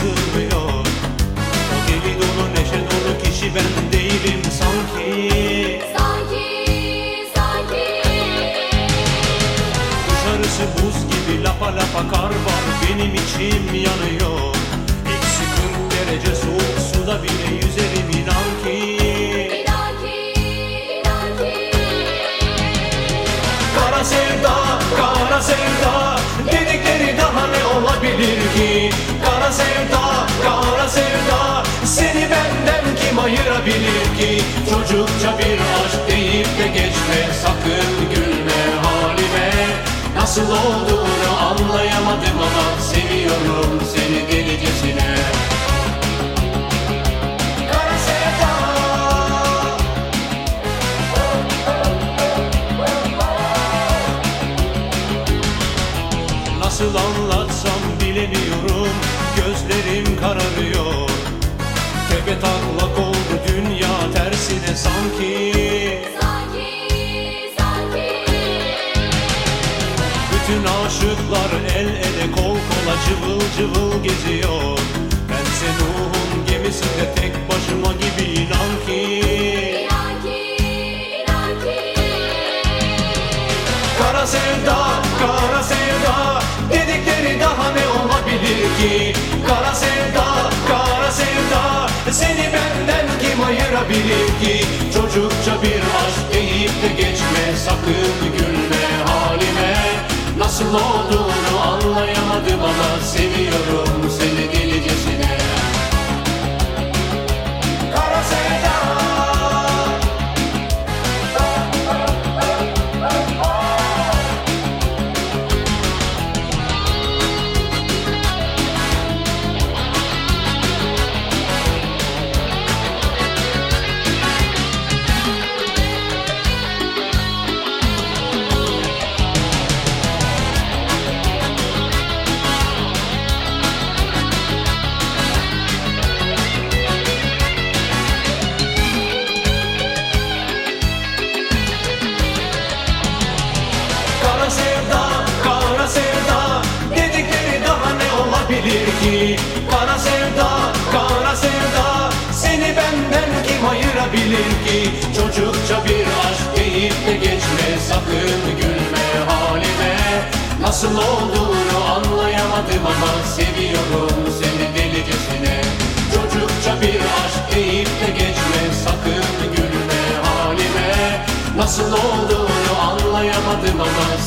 sığmıyor. O deli dolu neşe dolu kişi ben değilim sanki. Sanki, sanki. Dışarısı buz gibi lapa lapa kar var. Benim içim yanıyor. Eksi 40 derece soğuk Kara sevda, kara sevda. Seni benden kim ayırabilir ki? Çocukça bir aşk deyip de geçme. Sakın gülme halime. Nasıl olduğunu anlayamadım ama Seviyorum seni delicesine Nasıl anlatsam bilemiyorum Gözlerim kararıyor. Tepe taklak oldu dünya tersine sanki. Sanki, sanki. Bütün aşıklar el ele kol kola cıvıl cıvıl geziyor. Bense Nuh'un gemisinde tek başıma gibi inan ki. İnan ki, inan ki. Kara sevda, kara sevda ki Kara sevda, kara sevda. Seni benden kim ayırabilir ki? Çocukça bir aşk deyip de geçme Sakın gülme halime. Nasıl olduğunu anlayamadım ama Seviyorum ki Kara sevda, kara sevda. Seni benden kim ayırabilir ki? Çocukça bir aşk deyip de geçme Sakın gülme halime. Nasıl olduğunu anlayamadım ama Seviyorum seni delicesine. Çocukça bir aşk deyip de geçme Sakın gülme halime. Nasıl olduğunu anlayamadım ama